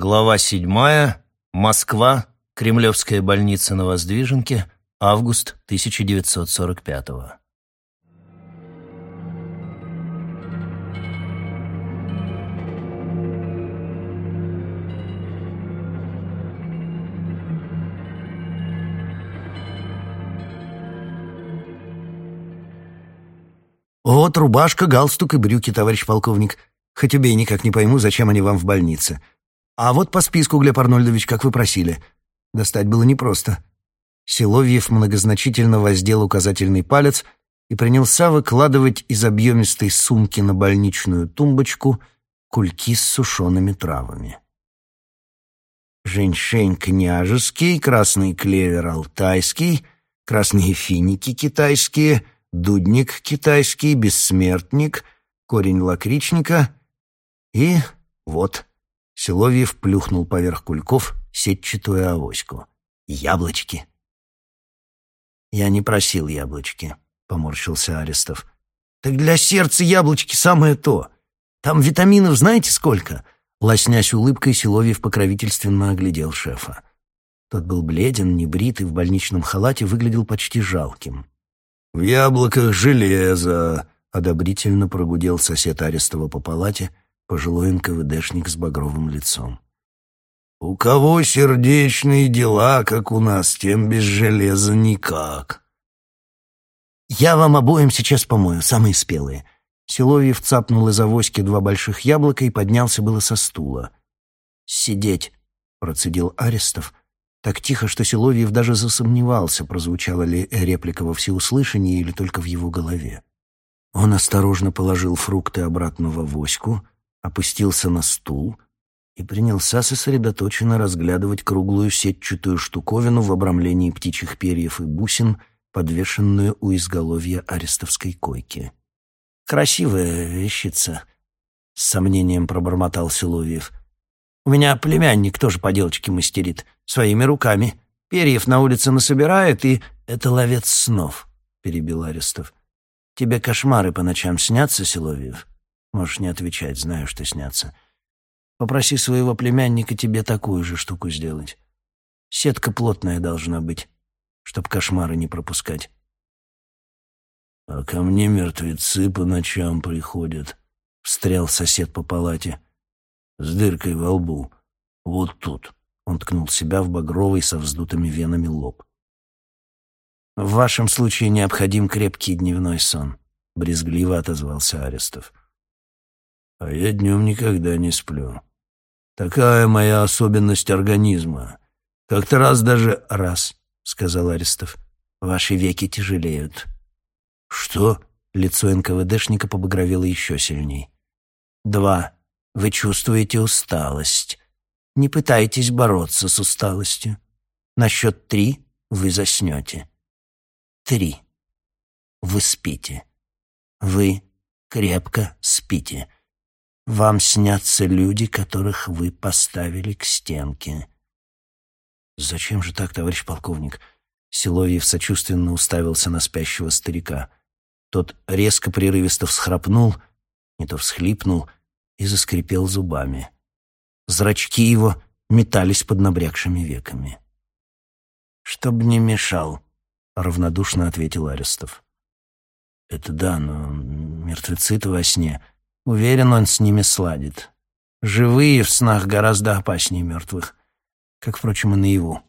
Глава седьмая. Москва. Кремлевская больница на Воздвиженке. Август 1945 -го. «Вот рубашка, галстук и брюки, товарищ полковник. Хоть убей, никак не пойму, зачем они вам в больнице. А вот по списку, Глеб Арнольдович, как вы просили. Достать было непросто». Силовьев многозначительно воздел указательный палец и принялся выкладывать из объемистой сумки на больничную тумбочку кульки с сушеными травами. Женьшень княжеский, красный клевер алтайский, красные финики китайские — дудник китайский, бессмертник, корень лакричника и вот Силовьев плюхнул поверх кульков сетчатую авоську. Яблочки. «Я не просил яблочки», — поморщился Арестов. «Так для сердца яблочки самое то. Там витаминов знаете сколько?» Лоснясь улыбкой, Силовьев покровительственно оглядел шефа. Тот был бледен, небрит и в больничном халате выглядел почти жалким. «В яблоках железо!» — одобрительно прогудел сосед Арестова по палате, пожилой НКВДшник с багровым лицом. «У кого сердечные дела, как у нас, тем без железа никак». «Я вам обоим сейчас помою, самые спелые». Силовьев цапнул из авоськи два больших яблока и поднялся было со стула. «Сидеть», — процедил Арестов, так тихо, что Силовьев даже засомневался, прозвучала ли реплика во всеуслышании или только в его голове. Он осторожно положил фрукты обратно в авоську, опустился на стул и принялся сосредоточенно разглядывать круглую сетчатую штуковину в обрамлении птичьих перьев и бусин, подвешенную у изголовья арестовской койки. «Красивая вещица», — с сомнением пробормотал Силовьев. «У меня племянник тоже поделочки мастерит» своими руками. Перьев на улице насобирает, и это ловец снов», — перебил Арестов. «Тебе кошмары по ночам снятся, Силовьев?» «Можешь не отвечать, знаю, что снятся. Попроси своего племянника тебе такую же штуку сделать. Сетка плотная должна быть, чтоб кошмары не пропускать». «А ко мне мертвецы по ночам приходят», — встрял сосед по палате, — «с дыркой во лбу, вот тут». Он ткнул себя в багровый со вздутыми венами лоб. «В вашем случае необходим крепкий дневной сон», — брезгливо отозвался Арестов. «А я днем никогда не сплю. Такая моя особенность организма. Как-то раз даже...» «Раз», — сказал Арестов. «Ваши веки тяжелеют». «Что?» — лицо НКВДшника побагровело еще сильней. «Два. Вы чувствуете усталость. Не пытайтесь бороться с усталостью. На счет три вы заснете. Три. Вы спите. Вы крепко спите. Вам снятся люди, которых вы поставили к стенке. Зачем же так, товарищ полковник? Силовьев сочувственно уставился на спящего старика. Тот резко прерывисто всхрапнул, не то всхлипнул и заскрипел зубами. Зрачки его метались под набрякшими веками. «Чтоб не мешал», — равнодушно ответил Арестов. «Это да, но мертвецы-то во сне. Уверен, он с ними сладит. Живые в снах гораздо опаснее мертвых, как, впрочем, и наяву».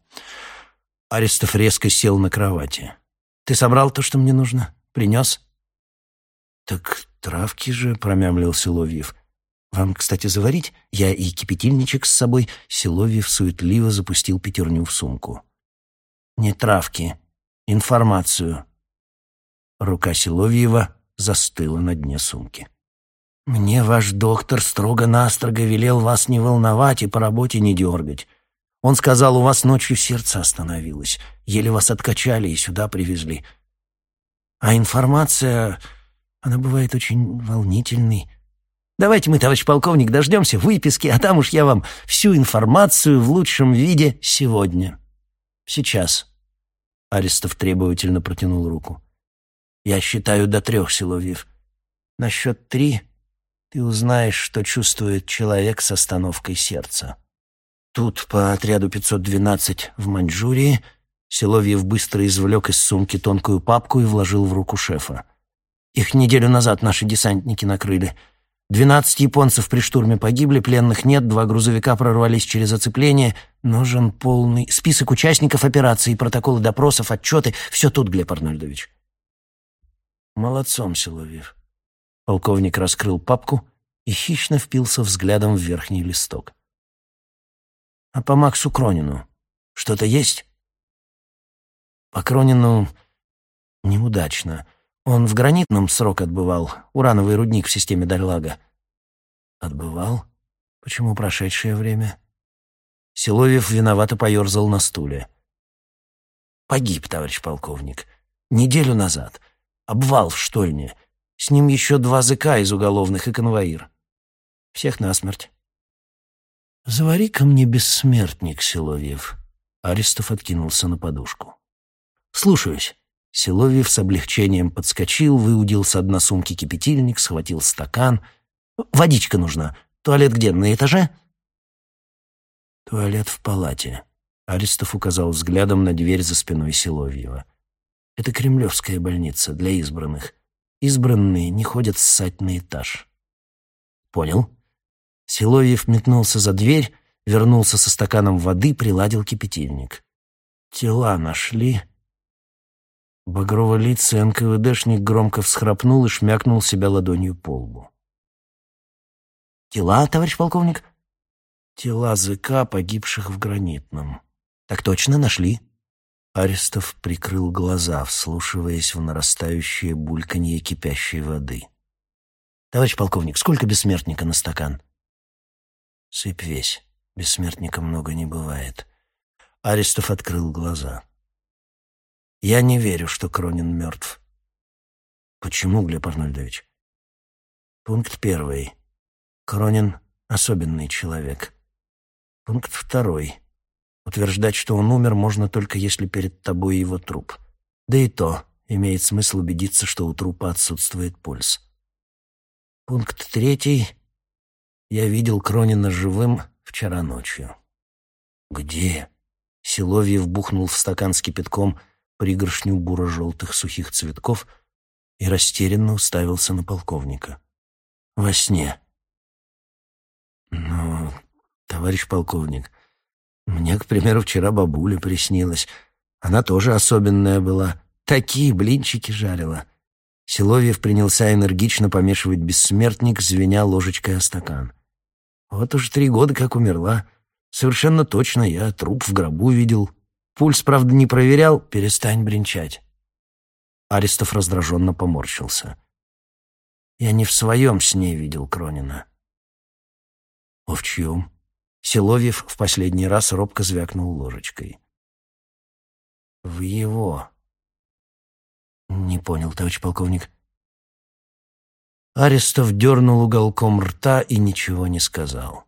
Арестов резко сел на кровати. «Ты собрал то, что мне нужно? Принес?» «Так травки же», — промямлил Силовьев. Вам, кстати, заварить? Я и кипятильничек с собой. Силовьев суетливо запустил пятерню в сумку. Не травки, информацию. Рука Силовьева застыла на дне сумки. Мне ваш доктор строго-настрого велел вас не волновать и по работе не дергать. Он сказал, у вас ночью сердце остановилось. Еле вас откачали и сюда привезли. А информация, она бывает очень волнительной, Давайте мы, товарищ полковник, дождемся выписки, а там уж я вам всю информацию в лучшем виде сегодня. Сейчас. Арестов требовательно протянул руку. Я считаю до трех, Силовьев. На счет три ты узнаешь, что чувствует человек с остановкой сердца. тут по отряду 512 в Маньчжурии. Силовьев быстро извлек из сумки тонкую папку и вложил в руку шефа. Их неделю назад наши десантники накрыли. Двенадцать японцев при штурме погибли, пленных нет, два грузовика прорвались через оцепление. Нужен полный список участников операции, протоколы допросов, отчеты. Все тут, Глеб Арнольдович. Молодцом, Силовьев. Полковник раскрыл папку и хищно впился взглядом в верхний листок. А по Максу Кронину что-то есть? По Кронину неудачно. Он в гранитном срок отбывал, урановый рудник в системе Дальлага. Отбывал? Почему прошедшее время? Силовьев виновато поерзал на стуле. Погиб, товарищ полковник. Неделю назад. Обвал в штольне. С ним еще два ЗК из уголовных и конвоир. Всех насмерть. «Завари-ка мне бессмертник, Силовьев». Арестов откинулся на подушку. «Слушаюсь». Силовьев с облегчением подскочил, выудил с одной сумки кипятильник, схватил стакан. «Водичка нужна. Туалет где, на этаже?» «Туалет в палате», — Аристов указал взглядом на дверь за спиной Силовьева. «Это кремлевская больница для избранных. Избранные не ходят ссать на этаж». «Понял». Силовьев метнулся за дверь, вернулся со стаканом воды, приладил кипятильник. «Тела нашли?» Багрово-лицый НКВДшник громко всхрапнул и шмякнул себя ладонью по лбу. «Тела, товарищ полковник?» «Тела ЗК, погибших в Гранитном». «Так точно, нашли». Арестов прикрыл глаза, вслушиваясь в нарастающее бульканье кипящей воды. «Товарищ полковник, сколько бессмертника на стакан?» «Сыпь весь. Бессмертника много не бывает». Арестов открыл глаза. Я не верю, что Кронин мертв. Почему, Глеб Арнольдович? Пункт первый. Кронин — особенный человек. Пункт второй. Утверждать, что он умер, можно только если перед тобой его труп. Да и то имеет смысл убедиться, что у трупа отсутствует пульс. Пункт третий. Я видел Кронина живым вчера ночью. Где? Силовьев бухнул в стакан с кипятком — пригоршню буро-желтых сухих цветков и растерянно уставился на полковника. «Во сне». «Ну, товарищ полковник, мне, к примеру, вчера бабуля приснилась. Она тоже особенная была. Такие блинчики жарила». Силовьев принялся энергично помешивать бессмертник, звеня ложечкой о стакан. «Вот уж три года как умерла. Совершенно точно я труп в гробу видел, Пульс, правда, не проверял. Перестань бренчать. Аристов раздраженно поморщился. Я не в своем сне видел Кронина. А в чьем? Силовьев в последний раз робко звякнул ложечкой. В его. Не понял, товарищ полковник. Арестов дернул уголком рта и ничего не сказал.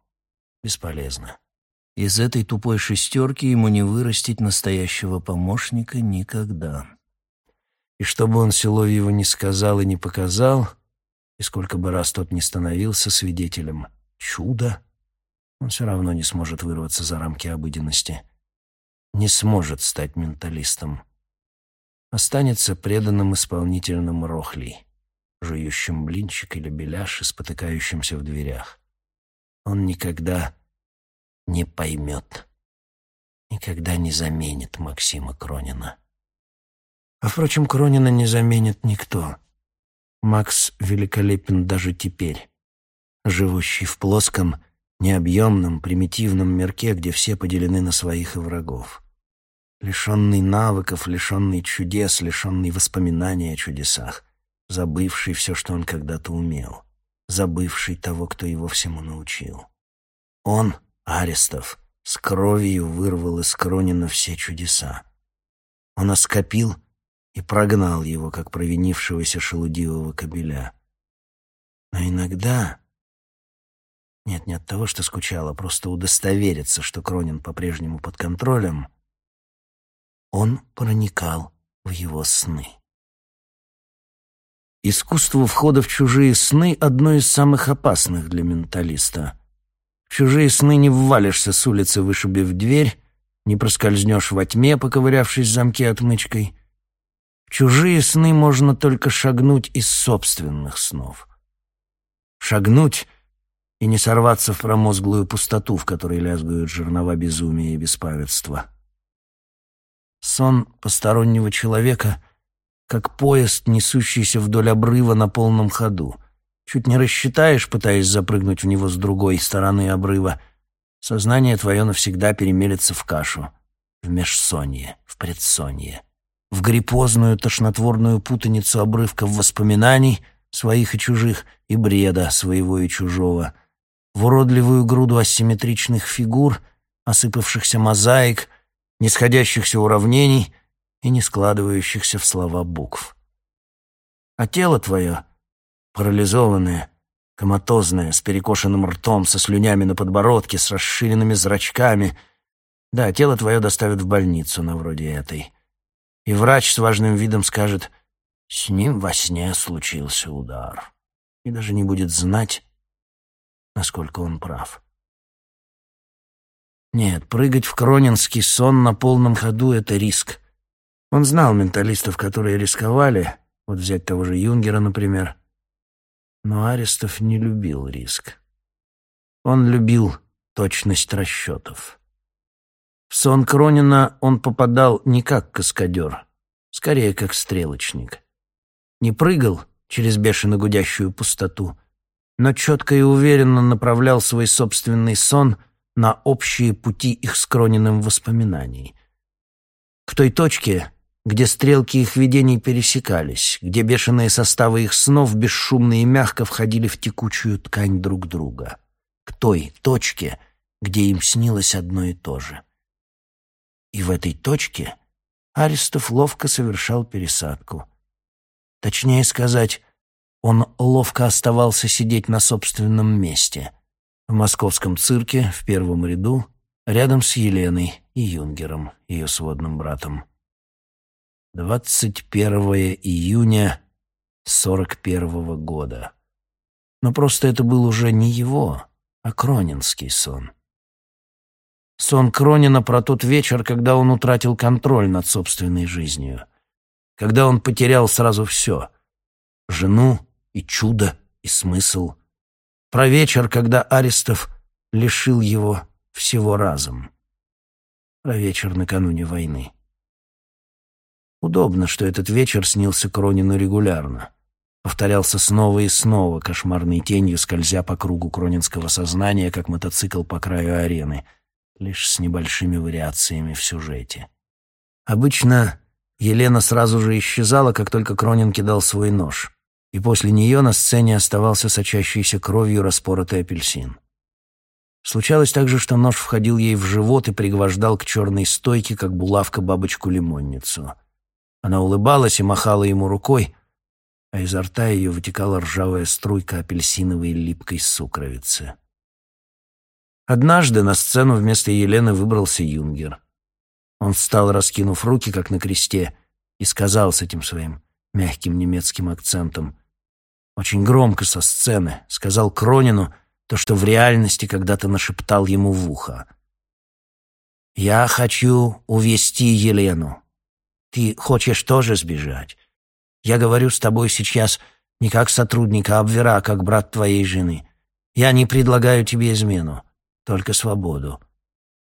Бесполезно. Из этой тупой шестерки ему не вырастить настоящего помощника никогда. И чтобы он Силовьеву не сказал и не показал, и сколько бы раз тот не становился свидетелем чуда, он все равно не сможет вырваться за рамки обыденности, не сможет стать менталистом. Останется преданным исполнительным рохлей, жующим блинчик или беляш и спотыкающимся в дверях. Он никогда не поймет. Никогда не заменит Максима Кронина. А, впрочем, Кронина не заменит никто. Макс великолепен даже теперь, живущий в плоском, необъемном, примитивном мирке, где все поделены на своих и врагов. Лишенный навыков, лишенный чудес, лишенный воспоминаний о чудесах, забывший все, что он когда-то умел, забывший того, кто его всему научил. Он Арестов с кровью вырвал из Кронина все чудеса. Он оскопил и прогнал его, как провинившегося шелудивого кобеля. Но иногда... Нет, не от того, что скучала, просто удостовериться, что Кронин по-прежнему под контролем, он проникал в его сны. Искусство входа в чужие сны — одно из самых опасных для менталиста — В чужие сны не ввалишься с улицы, вышибив дверь, не проскользнешь во тьме, поковырявшись в замке отмычкой. В чужие сны можно только шагнуть из собственных снов. Шагнуть и не сорваться в промозглую пустоту, в которой лязгают жернова безумия и беспамятства. Сон постороннего человека — как поезд, несущийся вдоль обрыва на полном ходу. Чуть не рассчитаешь, пытаясь запрыгнуть в него с другой стороны обрыва. Сознание твое навсегда перемелется в кашу, в межсонье, в предсонье, в гриппозную тошнотворную путаницу обрывков воспоминаний, своих и чужих, и бреда своего и чужого, в уродливую груду асимметричных фигур, осыпавшихся мозаик, нисходящихся уравнений — и не складывающихся в слова букв. А тело твое, парализованное, коматозное, с перекошенным ртом, со слюнями на подбородке, с расширенными зрачками, да, тело твое доставят в больницу на вроде этой. И врач с важным видом скажет, с ним во сне случился удар. И даже не будет знать, насколько он прав. Нет, прыгать в кронинский сон на полном ходу — это риск. Он знал менталистов, которые рисковали, вот взять того же Юнгера, например. Но Арестов не любил риск. Он любил точность расчетов. В сон Кронина он попадал не как каскадер, скорее как стрелочник. Не прыгал через бешено гудящую пустоту, но четко и уверенно направлял свой собственный сон на общие пути их с Крониным воспоминаний. В той точке, где стрелки их видений пересекались, где бешеные составы их снов бесшумно и мягко входили в текучую ткань друг друга, к той точке, где им снилось одно и то же. И в этой точке Аристов ловко совершал пересадку. Точнее сказать, он ловко оставался сидеть на собственном месте, в московском цирке, в первом ряду, рядом с Еленой и Юнгером, ее сводным братом. 21 июня 41 года. Но просто это был уже не его, а Кронинский сон. Сон Кронина про тот вечер, когда он утратил контроль над собственной жизнью. Когда он потерял сразу все — жену и чудо, и смысл. Про вечер, когда Аристов лишил его всего разом. Про вечер накануне войны. Удобно, что этот вечер снился Кронину регулярно. Повторялся снова и снова, кошмарной тенью скользя по кругу кронинского сознания, как мотоцикл по краю арены, лишь с небольшими вариациями в сюжете. Обычно Елена сразу же исчезала, как только Кронин кидал свой нож, и после нее на сцене оставался сочащийся кровью распоротый апельсин. Случалось также, что нож входил ей в живот и пригвождал к черной стойке, как булавка бабочку-лимонницу — она улыбалась и махала ему рукой, а изо рта ее вытекала ржавая струйка апельсиновой липкой сукровицы. Однажды на сцену вместо Елены выбрался Юнгер. Он встал, раскинув руки, как на кресте, и сказал с этим своим мягким немецким акцентом, очень громко со сцены, сказал Кронину то, что в реальности когда-то нашептал ему в ухо. «Я хочу увести Елену. Ты хочешь тоже сбежать? Я говорю с тобой сейчас не как сотрудника Абвера, а как брат твоей жены. Я не предлагаю тебе измену, только свободу.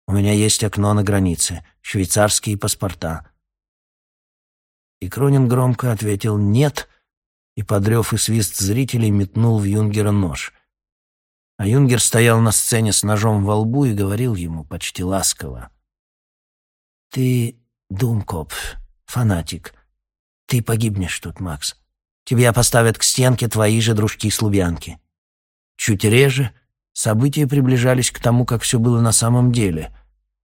У меня есть окно на границе, швейцарские паспорта». И Кронин громко ответил «нет», и, подрев и свист зрителей, метнул в Юнгера нож. А Юнгер стоял на сцене с ножом во лбу и говорил ему почти ласково. «Ты думкопф, фанатик. Ты погибнешь тут, Макс. Тебя поставят к стенке твои же дружки-слубянки. Чуть реже события приближались к тому, как все было на самом деле.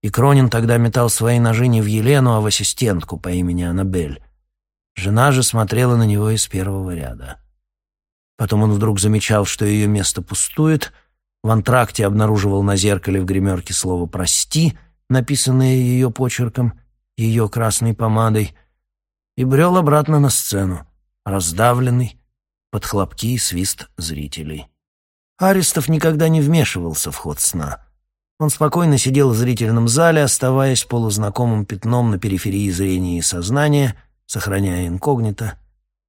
И Кронин тогда метал свои ножи не в Елену, а в ассистентку по имени Аннабель. Жена же смотрела на него из первого ряда. Потом он вдруг замечал, что ее место пустует, в антракте обнаруживал на зеркале в гримерке слово «прости», написанное ее почерком — ее красной помадой, и брел обратно на сцену, раздавленный, под хлопки и свист зрителей. Арестов никогда не вмешивался в ход сна. Он спокойно сидел в зрительном зале, оставаясь полузнакомым пятном на периферии зрения и сознания, сохраняя инкогнито,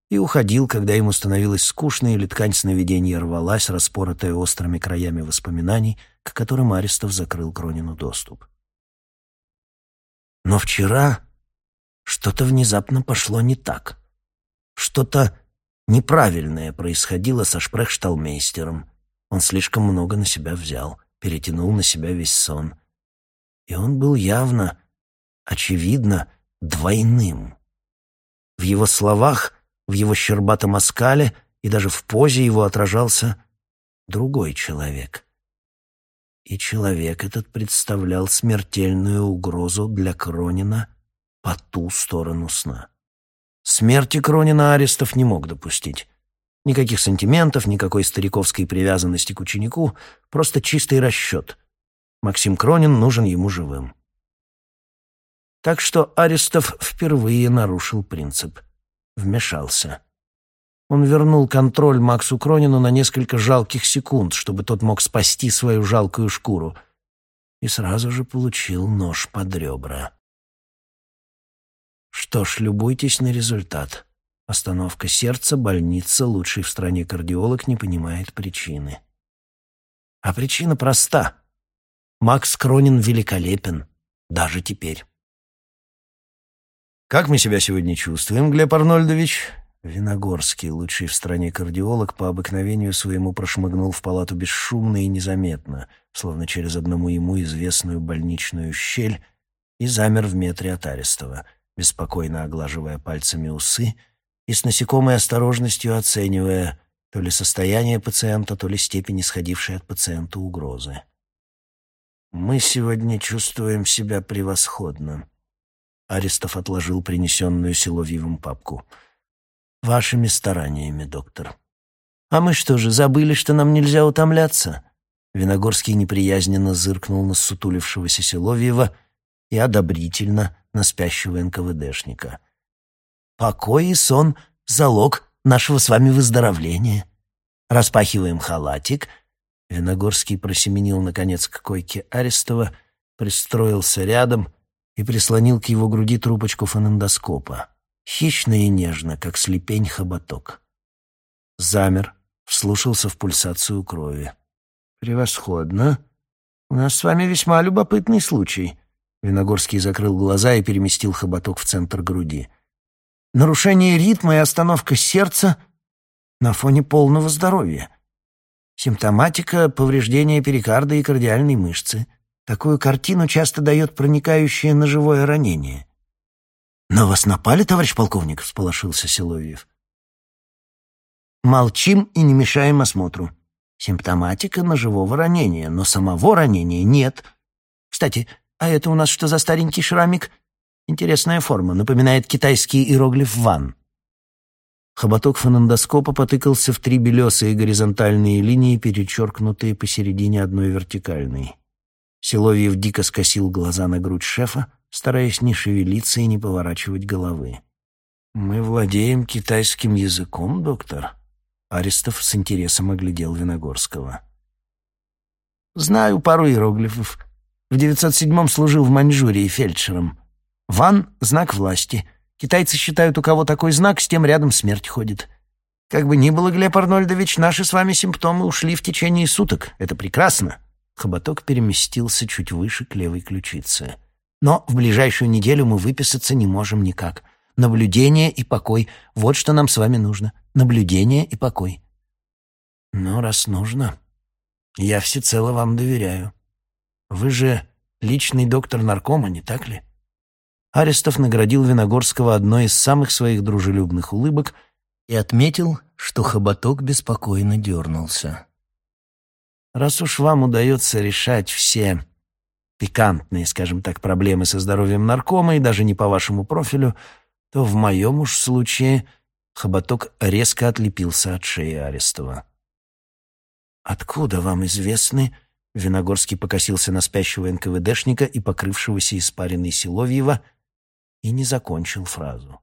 и уходил, когда ему становилось скучно или ткань сновидения рвалась, распоротая острыми краями воспоминаний, к которым Арестов закрыл Кронину доступ. Но вчера что-то внезапно пошло не так. Что-то неправильное происходило со шпрехшталмейстером. Он слишком много на себя взял, перетянул на себя весь сон. И он был явно, очевидно, двойным. В его словах, в его щербатом оскале и даже в позе его отражался другой человек. И человек этот представлял смертельную угрозу для Кронина по ту сторону сна. Смерти Кронина Арестов не мог допустить. Никаких сантиментов, никакой стариковской привязанности к ученику, просто чистый расчет. Максим Кронин нужен ему живым. Так что Арестов впервые нарушил принцип. Вмешался. Он вернул контроль Максу Кронину на несколько жалких секунд, чтобы тот мог спасти свою жалкую шкуру. И сразу же получил нож под ребра. Что ж, любуйтесь на результат. Остановка сердца, больница, лучший в стране кардиолог не понимает причины. А причина проста. Макс Кронин великолепен, даже теперь. «Как мы себя сегодня чувствуем, Глеб Арнольдович?» Виногорский, лучший в стране кардиолог, по обыкновению своему прошмыгнул в палату бесшумно и незаметно, словно через одному ему известную больничную щель, и замер в метре от Арестова — беспокойно оглаживая пальцами усы и с насекомой осторожностью оценивая то ли состояние пациента, то ли степень исходившей от пациента угрозы. «Мы сегодня чувствуем себя превосходно», — Арестов отложил принесенную Силовьевым папку. «Вашими стараниями, доктор». «А мы что же, забыли, что нам нельзя утомляться?» Виногорский неприязненно зыркнул на сутулившегося Силовьева и одобрительно на спящего НКВДшника. «Покой и сон — залог нашего с вами выздоровления. Распахиваем халатик». Виногорский просеменил, наконец, к койке Арестова, пристроился рядом и прислонил к его груди трубочку фонендоскопа. Хищно и нежно, как слепень хоботок. Замер, вслушался в пульсацию крови. «Превосходно. У нас с вами весьма любопытный случай. Виногорский закрыл глаза и переместил хоботок в центр груди. Нарушение ритма и остановка сердца на фоне полного здоровья. Симптоматика повреждения перикарда и кардиальной мышцы. Такую картину часто дает проникающее ножевое ранение. «На вас напали, товарищ полковник?» — всполошился Силовьев. «Молчим и не мешаем осмотру. Симптоматика ножевого ранения, но самого ранения нет. Кстати, а это у нас что за старенький шрамик? Интересная форма, напоминает китайский иероглиф «ван». Хоботок фонендоскопа потыкался в три белесые горизонтальные линии, перечеркнутые посередине одной вертикальной. Силовьев дико скосил глаза на грудь шефа, стараясь не шевелиться и не поворачивать головы. «Мы владеем китайским языком, доктор?» Арестов с интересом оглядел Виногорского. «Знаю пару иероглифов. В 907-м служил в Маньчжурии фельдшером. Ван — знак власти. Китайцы считают, у кого такой знак, с тем рядом смерть ходит. Как бы ни было, Глеб Арнольдович, наши с вами симптомы ушли в течение суток. Это прекрасно. Хоботок переместился чуть выше к левой ключице. Но в ближайшую неделю мы выписаться не можем никак. Наблюдение и покой — вот что нам с вами нужно. Наблюдение и покой. Но раз нужно, я всецело вам доверяю. Вы же личный доктор наркома, не так ли? Арестов наградил Виногорского одной из самых своих дружелюбных улыбок и отметил, что хоботок беспокойно дернулся. Раз уж вам удается решать все пикантные, скажем так, проблемы со здоровьем наркома и даже не по вашему профилю, то в моем уж случае хоботок резко отлепился от шеи Арестова. «Откуда вам известны Виногорский покосился на спящего НКВДшника и покрывшегося испаренной Силовьева и не закончил фразу.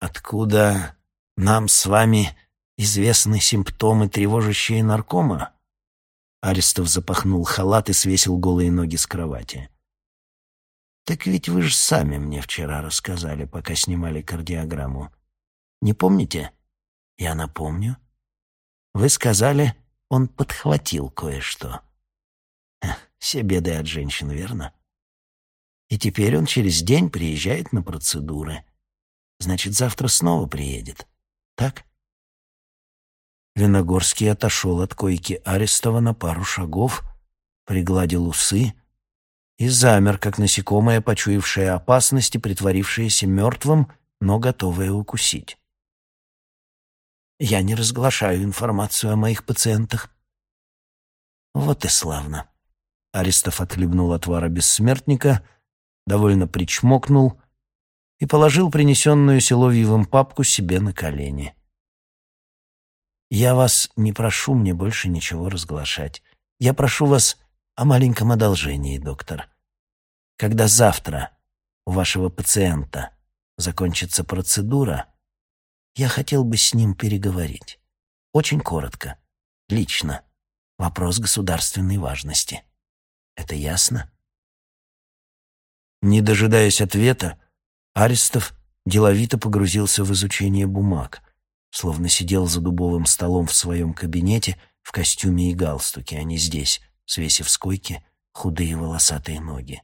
«Откуда нам с вами известны симптомы, тревожащие наркома?» Арестов запахнул халат и свесил голые ноги с кровати. «Так ведь вы же сами мне вчера рассказали, пока снимали кардиограмму. Не помните?» «Я напомню. Вы сказали, он подхватил кое-что. Все беды от женщин, верно? И теперь он через день приезжает на процедуры. Значит, завтра снова приедет. Так?» Виногорский отошел от койки Арестова на пару шагов, пригладил усы и замер, как насекомое, почуявшее опасность и притворившееся мертвым, но готовое укусить. «Я не разглашаю информацию о моих пациентах». «Вот и славно». Арестов отхлебнул отвара бессмертника, довольно причмокнул и положил принесенную Силовьевым папку себе на колени. «Я вас не прошу мне больше ничего разглашать. Я прошу вас о маленьком одолжении, доктор. Когда завтра у вашего пациента закончится процедура, я хотел бы с ним переговорить. Очень коротко, лично. Вопрос государственной важности. Это ясно? Не дожидаясь ответа, Арестов деловито погрузился в изучение бумаг, словно сидел за дубовым столом в своем кабинете в костюме и галстуке, а не здесь, свесив с койки худые волосатые ноги.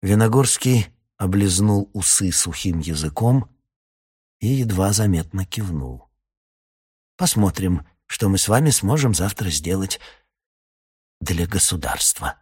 Виногорский облизнул усы сухим языком и едва заметно кивнул. «Посмотрим, что мы с вами сможем завтра сделать для государства».